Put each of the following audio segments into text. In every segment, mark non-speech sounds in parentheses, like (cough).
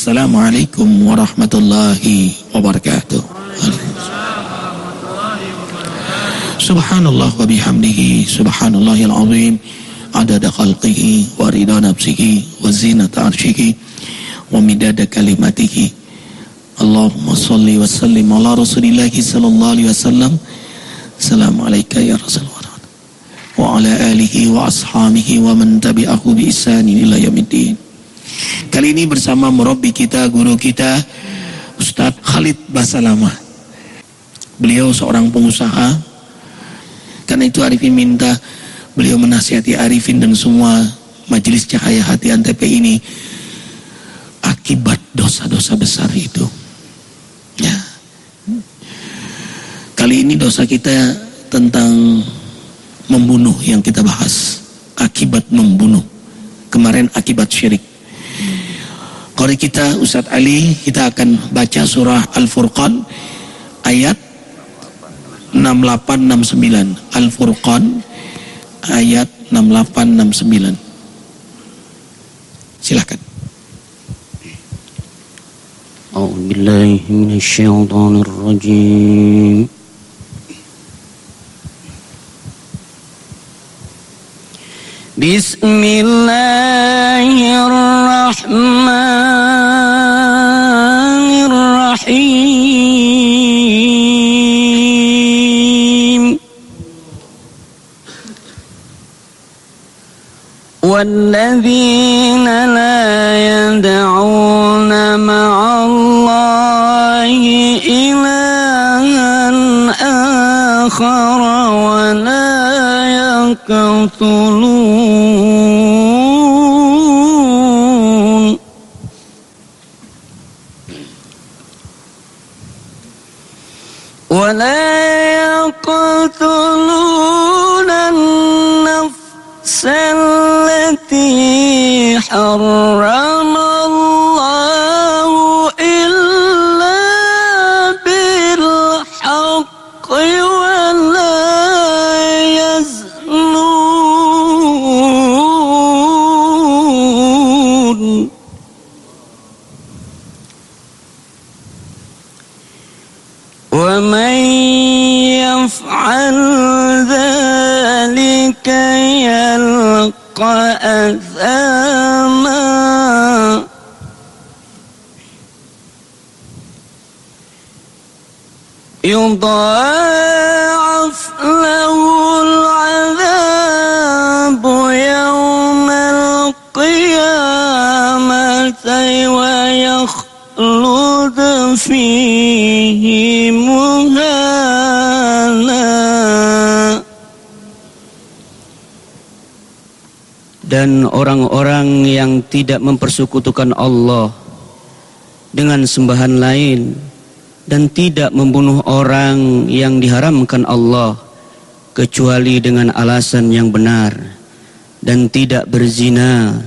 Assalamualaikum warahmatullahi wabarakatuh. Subhanallah wa bihamdihi subhanallahil azim adada khalqihi wa rida nafsihi wa zinata arshihi wa midada kalimatihi Allahumma salli wa sallim ala rasulillahi sallallahu alaihi wasallam Assalamu alayka ya Rasulullah wa ala alihi wa ashabihi wa man tabi'ahu bi ihsanin ila yaumiddin Kali ini bersama murabbi kita, guru kita Ustadz Khalid Basalama Beliau seorang pengusaha karena itu Arifin minta beliau menasihati Arifin dan semua majelis cahaya hati Antep ini akibat dosa-dosa besar itu. Ya. Kali ini dosa kita tentang membunuh yang kita bahas. Akibat membunuh. Kemarin akibat syirik. Qori kita Ustadz Ali kita akan baca surah Al-Furqan ayat 6869 Al-Furqan ayat 6869 Silakan A'udzu billahi minasy rajim بسم الله الرحمن الرحيم. والذين لا يدعون مع الله إلها آخر ولا يقتلون حرم يضاعف له العذاب يوم القيامة ويخلد فيه مهانا dan orang-orang yang tidak mempersekutukan Allah dengan sembahan lain dan tidak membunuh orang yang diharamkan Allah kecuali dengan alasan yang benar dan tidak berzina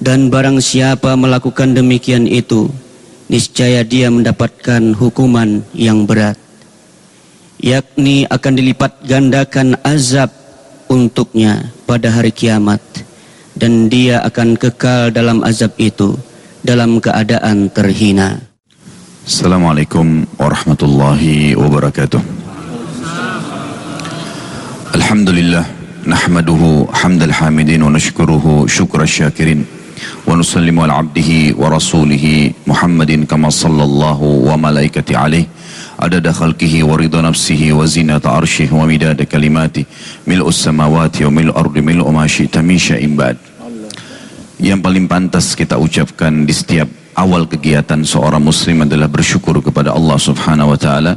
dan barang siapa melakukan demikian itu niscaya dia mendapatkan hukuman yang berat yakni akan dilipat gandakan azab untuknya pada hari kiamat dan dia akan kekal dalam azab itu dalam keadaan terhina. Assalamualaikum warahmatullahi wabarakatuh. Alhamdulillah nahmaduhu hamdal hamidin wa nashkuruhu syukra syakirin. Wa nusallimu ala abdihi wa rasulihi Muhammadin kama sallallahu wa malaikati alaih adada khalqihi wa ridha nafsihi wa zinata arshih wa midada kalimati. Mil'u samawati wa mil'u ardi mil'u ma syi'ta min syai'in yang paling pantas kita ucapkan di setiap awal kegiatan seorang muslim adalah bersyukur kepada Allah subhanahu wa ta'ala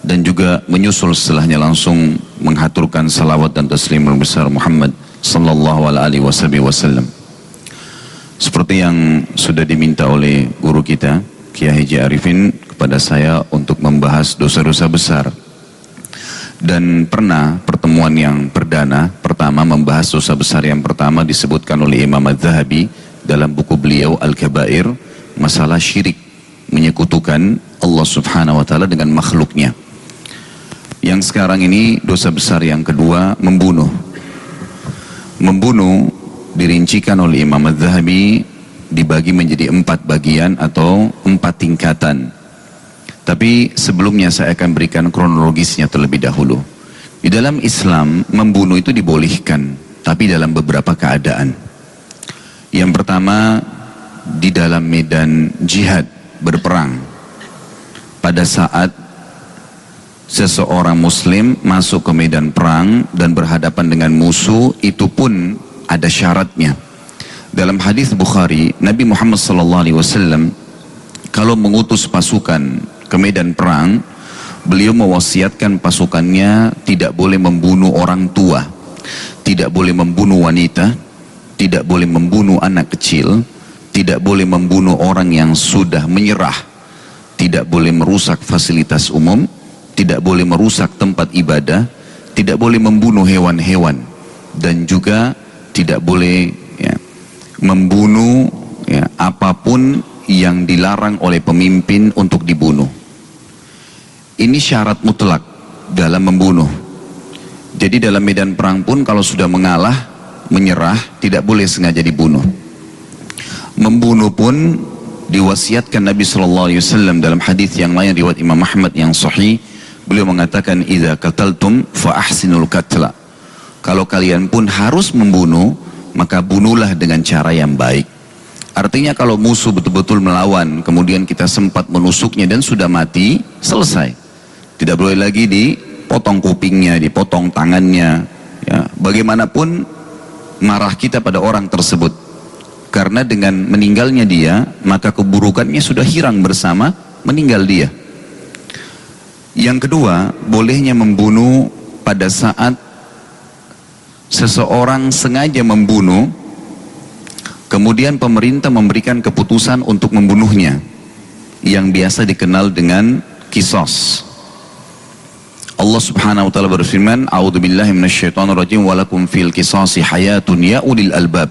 dan juga menyusul setelahnya langsung menghaturkan salawat dan taslim besar Muhammad sallallahu alaihi wasallam. Seperti yang sudah diminta oleh guru kita Kiai Haji Arifin kepada saya untuk membahas dosa-dosa besar. Dan pernah pertemuan yang perdana pertama membahas dosa besar yang pertama disebutkan oleh Imam Az-Zahabi dalam buku beliau Al-Kabair masalah syirik menyekutukan Allah Subhanahu wa taala dengan makhluknya. Yang sekarang ini dosa besar yang kedua membunuh. Membunuh dirincikan oleh Imam Az-Zahabi dibagi menjadi empat bagian atau empat tingkatan. Tapi sebelumnya saya akan berikan kronologisnya terlebih dahulu. Di dalam Islam, membunuh itu dibolehkan, tapi dalam beberapa keadaan. Yang pertama, di dalam medan jihad, berperang. Pada saat seseorang muslim masuk ke medan perang dan berhadapan dengan musuh, itu pun ada syaratnya. Dalam hadis Bukhari, Nabi Muhammad SAW kalau mengutus pasukan ke medan perang, beliau mewasiatkan pasukannya tidak boleh membunuh orang tua, tidak boleh membunuh wanita, tidak boleh membunuh anak kecil, tidak boleh membunuh orang yang sudah menyerah, tidak boleh merusak fasilitas umum, tidak boleh merusak tempat ibadah, tidak boleh membunuh hewan-hewan, dan juga tidak boleh ya, membunuh ya, apa pun yang dilarang oleh pemimpin untuk dibunuh. Ini syarat mutlak dalam membunuh. Jadi dalam medan perang pun kalau sudah mengalah, menyerah, tidak boleh sengaja dibunuh. Membunuh pun diwasiatkan Nabi Shallallahu Alaihi Wasallam dalam hadis yang lain riwayat Imam Ahmad yang sahih. Beliau mengatakan, "Idza qataltum fa ahsinul katla." Kalau kalian pun harus membunuh, maka bunuhlah dengan cara yang baik. Artinya kalau musuh betul-betul melawan, kemudian kita sempat menusuknya dan sudah mati, selesai. Tidak boleh lagi dipotong kupingnya, dipotong tangannya. Ya, bagaimanapun marah kita pada orang tersebut. Karena dengan meninggalnya dia, maka keburukannya sudah hilang bersama meninggal dia. Yang kedua, bolehnya membunuh pada saat seseorang sengaja membunuh, kemudian pemerintah memberikan keputusan untuk membunuhnya, yang biasa dikenal dengan kisos. Allah Subhanahu wa taala berfirman, "A'udzubillahi minasyaitonirrajim wa lakum fil qisasi hayatun ya ulil albab."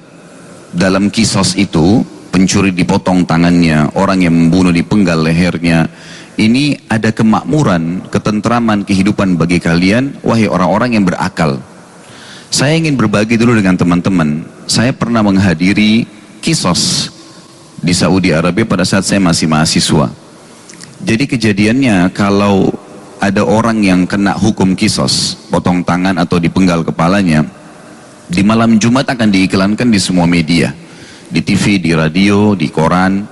Dalam kisos itu, pencuri dipotong tangannya, orang yang membunuh dipenggal lehernya. Ini ada kemakmuran, ketentraman kehidupan bagi kalian, wahai orang-orang yang berakal. Saya ingin berbagi dulu dengan teman-teman. Saya pernah menghadiri kisos di Saudi Arabia pada saat saya masih mahasiswa. Jadi kejadiannya kalau ada orang yang kena hukum kisos, potong tangan atau dipenggal kepalanya, di malam Jumat akan diiklankan di semua media. Di TV, di radio, di koran,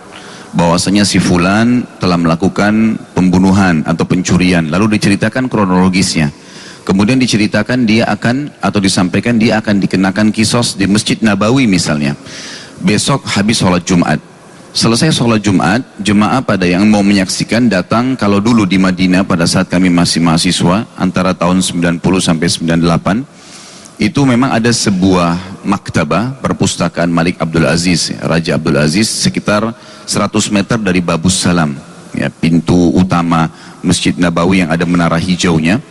bahwasanya si fulan telah melakukan pembunuhan atau pencurian, lalu diceritakan kronologisnya. Kemudian diceritakan dia akan atau disampaikan dia akan dikenakan kisos di Masjid Nabawi misalnya. Besok habis sholat Jumat. Selesai sholat Jumat, jemaah pada yang mau menyaksikan datang kalau dulu di Madinah pada saat kami masih mahasiswa antara tahun 90 sampai 98 itu memang ada sebuah maktabah perpustakaan Malik Abdul Aziz, Raja Abdul Aziz sekitar 100 meter dari Babus Salam, ya, pintu utama Masjid Nabawi yang ada menara hijaunya.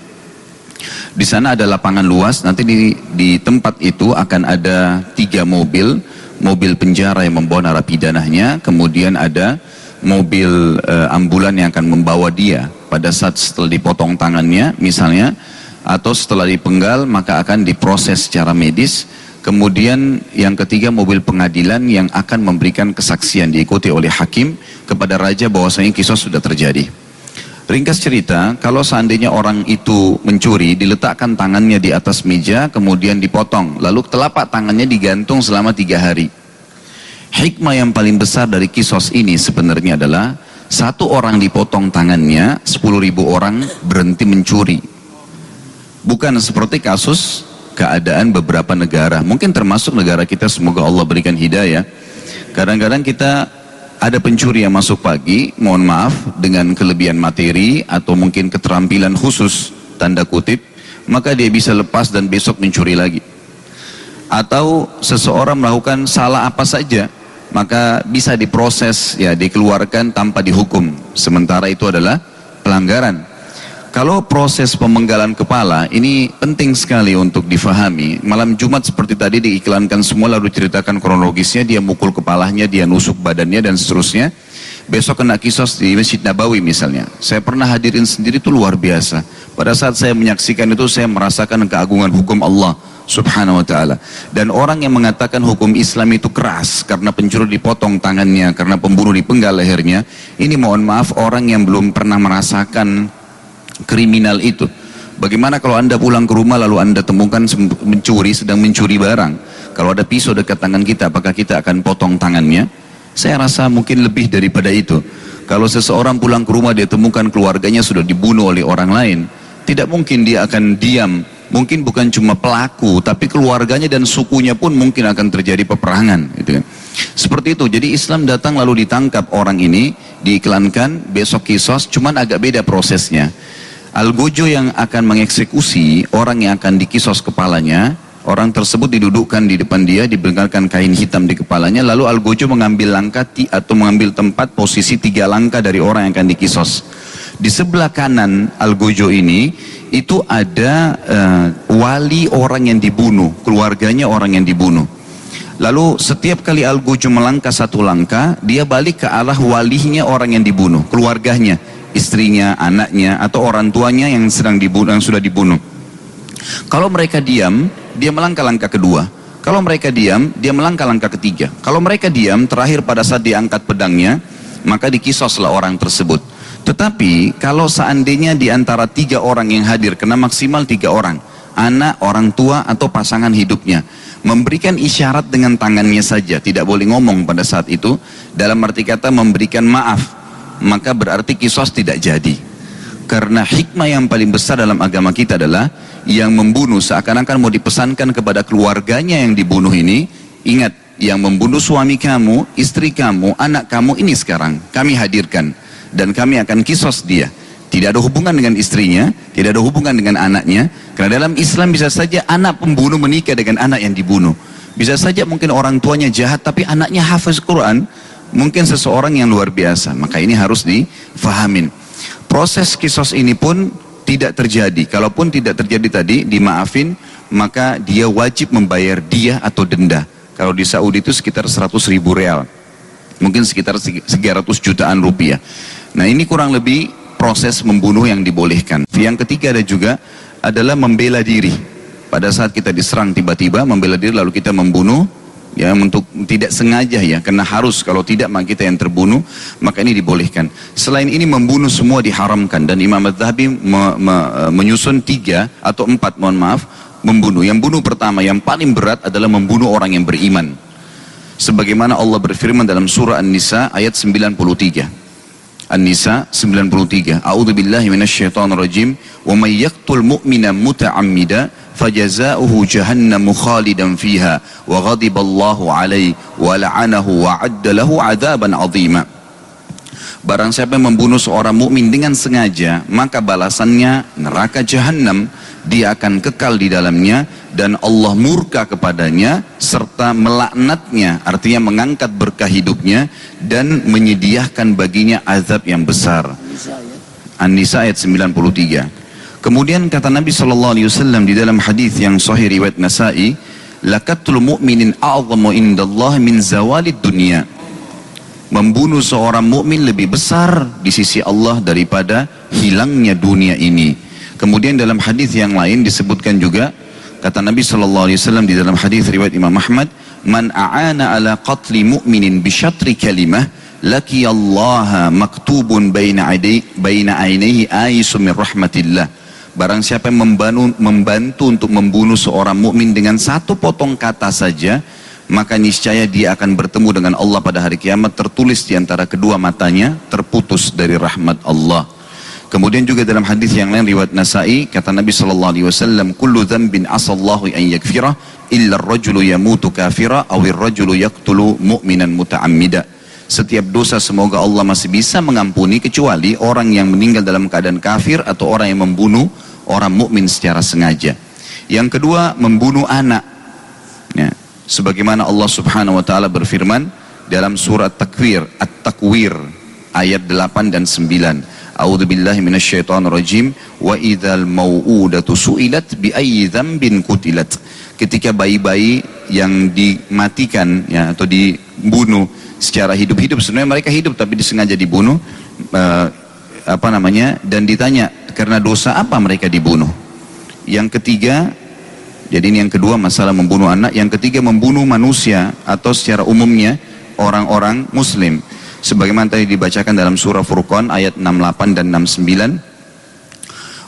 Di sana ada lapangan luas, nanti di, di tempat itu akan ada tiga mobil, mobil penjara yang membawa narapidananya, kemudian ada mobil e, ambulan yang akan membawa dia pada saat setelah dipotong tangannya misalnya, atau setelah dipenggal maka akan diproses secara medis, kemudian yang ketiga mobil pengadilan yang akan memberikan kesaksian diikuti oleh hakim kepada raja bahwasanya kisah sudah terjadi. Ringkas cerita, kalau seandainya orang itu mencuri, diletakkan tangannya di atas meja, kemudian dipotong, lalu telapak tangannya digantung selama tiga hari. Hikmah yang paling besar dari kisos ini sebenarnya adalah satu orang dipotong tangannya, sepuluh ribu orang berhenti mencuri. Bukan seperti kasus keadaan beberapa negara, mungkin termasuk negara kita, semoga Allah berikan hidayah. Kadang-kadang kita ada pencuri yang masuk pagi, mohon maaf, dengan kelebihan materi atau mungkin keterampilan khusus, tanda kutip, maka dia bisa lepas dan besok mencuri lagi. Atau seseorang melakukan salah apa saja, maka bisa diproses, ya dikeluarkan tanpa dihukum. Sementara itu adalah pelanggaran. Kalau proses pemenggalan kepala ini penting sekali untuk difahami. Malam Jumat seperti tadi diiklankan semua lalu ceritakan kronologisnya, dia mukul kepalanya, dia nusuk badannya dan seterusnya. Besok kena kisos di Masjid Nabawi misalnya. Saya pernah hadirin sendiri itu luar biasa. Pada saat saya menyaksikan itu saya merasakan keagungan hukum Allah. subhanahu wa ta'ala. Dan orang yang mengatakan hukum Islam itu keras karena pencuri dipotong tangannya, karena pembunuh dipenggal lehernya, ini mohon maaf orang yang belum pernah merasakan kriminal itu. Bagaimana kalau anda pulang ke rumah lalu anda temukan mencuri, sedang mencuri barang. Kalau ada pisau dekat tangan kita, apakah kita akan potong tangannya? Saya rasa mungkin lebih daripada itu. Kalau seseorang pulang ke rumah dia temukan keluarganya sudah dibunuh oleh orang lain, tidak mungkin dia akan diam mungkin bukan cuma pelaku, tapi keluarganya dan sukunya pun mungkin akan terjadi peperangan. Gitu kan. Seperti itu, jadi Islam datang lalu ditangkap orang ini, diiklankan, besok kisos, cuman agak beda prosesnya. Algojo yang akan mengeksekusi orang yang akan dikisos kepalanya, orang tersebut didudukkan di depan dia, diberikan kain hitam di kepalanya, lalu Algojo mengambil langkah atau mengambil tempat posisi tiga langkah dari orang yang akan dikisos. Di sebelah kanan Algojo ini itu ada uh, wali orang yang dibunuh, keluarganya orang yang dibunuh. Lalu setiap kali Al-Guju melangkah satu langkah, dia balik ke arah walinya orang yang dibunuh, keluarganya, istrinya, anaknya, atau orang tuanya yang sedang dibunuh, yang sudah dibunuh. Kalau mereka diam, dia melangkah langkah kedua. Kalau mereka diam, dia melangkah langkah ketiga. Kalau mereka diam, terakhir pada saat diangkat pedangnya, maka dikisoslah orang tersebut. Tetapi kalau seandainya di antara tiga orang yang hadir, kena maksimal tiga orang, anak, orang tua atau pasangan hidupnya, memberikan isyarat dengan tangannya saja, tidak boleh ngomong pada saat itu, dalam arti kata memberikan maaf, maka berarti kisos tidak jadi. Karena hikmah yang paling besar dalam agama kita adalah yang membunuh seakan-akan mau dipesankan kepada keluarganya yang dibunuh ini, ingat, yang membunuh suami kamu, istri kamu, anak kamu ini sekarang kami hadirkan dan kami akan kisos dia. Tidak ada hubungan dengan istrinya, tidak ada hubungan dengan anaknya. Karena dalam Islam bisa saja anak pembunuh menikah dengan anak yang dibunuh. Bisa saja mungkin orang tuanya jahat tapi anaknya hafiz Quran. Mungkin seseorang yang luar biasa. Maka ini harus difahamin. Proses kisos ini pun tidak terjadi. Kalaupun tidak terjadi tadi, dimaafin, maka dia wajib membayar dia atau denda. Kalau di Saudi itu sekitar 100 ribu real. Mungkin sekitar 300 jutaan rupiah. Nah ini kurang lebih proses membunuh yang dibolehkan. Yang ketiga ada juga adalah membela diri. Pada saat kita diserang tiba-tiba membela diri lalu kita membunuh ya untuk tidak sengaja ya karena harus. Kalau tidak maka kita yang terbunuh maka ini dibolehkan. Selain ini membunuh semua diharamkan. Dan Imam Adz-Dzahabi me, me, menyusun tiga atau empat mohon maaf membunuh. Yang bunuh pertama yang paling berat adalah membunuh orang yang beriman. Sebagaimana Allah berfirman dalam surah An-Nisa ayat 93 An-Nisa 93. A'udzu. Wa may yaqtul mu'mina muta'ammida khalidan fiha wa ghadiballahu alaihi wa la'anahu wa 'adda lahu 'adzaban 'azima. Barang siapa yang membunuh seorang mukmin dengan sengaja, maka balasannya neraka jahanam, dia akan kekal di dalamnya dan Allah murka kepadanya serta melaknatnya artinya mengangkat berkah hidupnya dan menyediakan baginya azab yang besar. An-Nisa ayat 93 kemudian kata Nabi SAW di dalam hadis yang sahih riwayat Nasai lakatul mu'minin a'zamu indallah min zawalid dunia membunuh seorang mukmin lebih besar di sisi Allah daripada hilangnya dunia ini kemudian dalam hadis yang lain disebutkan juga Kata Nabi sallallahu alaihi wasallam di dalam hadis riwayat Imam Ahmad, "Man a'ana ala qatli mu'minin bi syatri kalimah, laki Allah maktubun baina aidai baina ainihi aisu min rahmatillah." Barang siapa yang membantu, membantu untuk membunuh seorang mukmin dengan satu potong kata saja, maka niscaya dia akan bertemu dengan Allah pada hari kiamat tertulis di antara kedua matanya terputus dari rahmat Allah. Kemudian juga dalam hadis yang lain riwayat Nasai kata Nabi sallallahu alaihi wasallam kullu dzambin asallahu an yakfira illa ar-rajulu yamutu kafira aw ar-rajulu yaqtulu mu'minan muta'ammida. Setiap dosa semoga Allah masih bisa mengampuni kecuali orang yang meninggal dalam keadaan kafir atau orang yang membunuh orang mukmin secara sengaja. Yang kedua membunuh anak. Ya. Sebagaimana Allah Subhanahu wa taala berfirman dalam surat Takwir, At-Takwir ayat 8 dan 9. A'udzu billahi minasyaitonir rajim wa idzal mau'udatu su'ilat bi ayyi dzambin kutilat. Ketika bayi-bayi yang dimatikan ya atau dibunuh secara hidup-hidup sebenarnya mereka hidup tapi disengaja dibunuh uh, apa namanya dan ditanya karena dosa apa mereka dibunuh. Yang ketiga Jadi ini yang kedua masalah membunuh anak. Yang ketiga membunuh manusia atau secara umumnya orang-orang muslim. Sebagaimana tadi dibacakan dalam surah Furqan ayat 68 dan 69.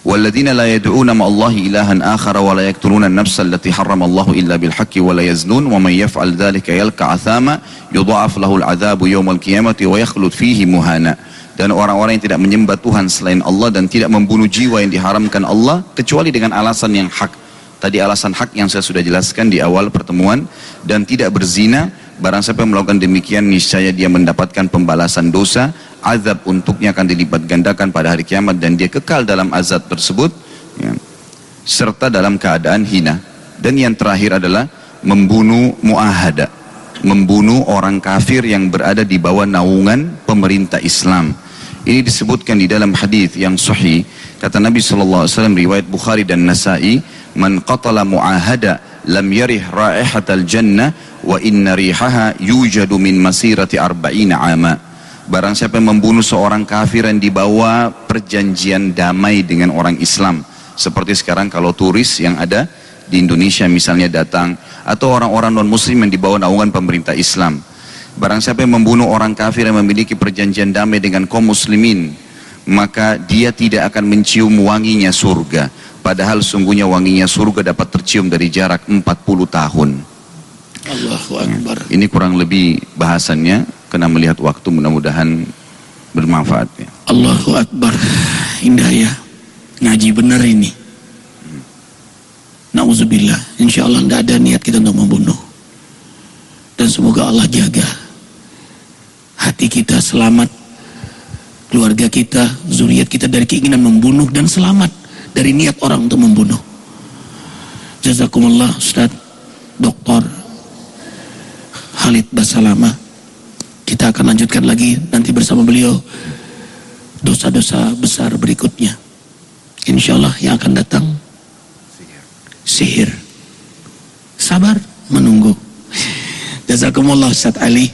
والذين لا يدعون مع الله إلها آخر ولا يقتلون النفس التي حرم الله إلا بالحق ولا يزنون ومن يفعل ذلك يلقى عثاما يضاعف له العذاب يوم القيامة ويخلد فيه مهانا dan orang-orang yang tidak menyembah Tuhan selain Allah dan tidak membunuh jiwa yang diharamkan Allah kecuali dengan alasan yang hak. Tadi alasan hak yang saya sudah jelaskan di awal pertemuan. Dan tidak berzina barang siapa melakukan demikian niscaya dia mendapatkan pembalasan dosa. Azab untuknya akan dilipat gandakan pada hari kiamat dan dia kekal dalam azab tersebut. Ya, serta dalam keadaan hina. Dan yang terakhir adalah membunuh muahada. Membunuh orang kafir yang berada di bawah naungan pemerintah Islam ini disebutkan di dalam hadis yang sahih kata Nabi sallallahu alaihi wasallam riwayat Bukhari dan Nasa'i man qatala muahada lam yarih raihatal jannah wa inna rihaha yujadu min masirati arba'ina ama Barang siapa yang membunuh seorang kafir yang dibawa perjanjian damai dengan orang Islam. Seperti sekarang kalau turis yang ada di Indonesia misalnya datang. Atau orang-orang non-muslim yang dibawa naungan pemerintah Islam. Barang siapa yang membunuh orang kafir yang memiliki perjanjian damai dengan kaum muslimin. Maka dia tidak akan mencium wanginya surga. Padahal sungguhnya wanginya surga dapat tercium dari jarak 40 tahun. Allahu Akbar. Ini kurang lebih bahasannya kena melihat waktu mudah-mudahan bermanfaat ya. Allahu Akbar indah ya ngaji benar ini Nauzubillah Insya Allah tidak ada niat kita untuk membunuh dan semoga Allah jaga hati kita selamat keluarga kita zuriat kita dari keinginan membunuh dan selamat dari niat orang untuk membunuh Jazakumullah Ustaz Doktor Khalid Basalama kita akan lanjutkan lagi nanti bersama beliau dosa-dosa besar berikutnya. Insya Allah yang akan datang sihir. Sabar menunggu. (laughs) Jazakumullah Ustaz Ali.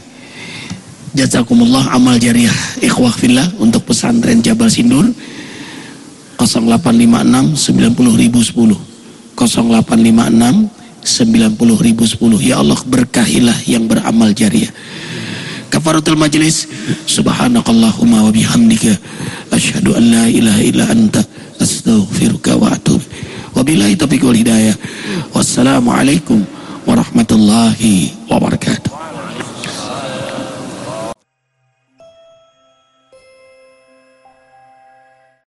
Jazakumullah amal jariah ikhwah fillah untuk pesantren Jabal Sindur 0856 90010 0856 90010 Ya Allah berkahilah yang beramal jariah. Kafaratul majlis subhanakallahumma wa bihamdika asyhadu an la ilaha illa anta astaghfiruka wa atubu wabillahi taufiq wal hidayah. Wassalamu alaikum warahmatullahi wabarakatuh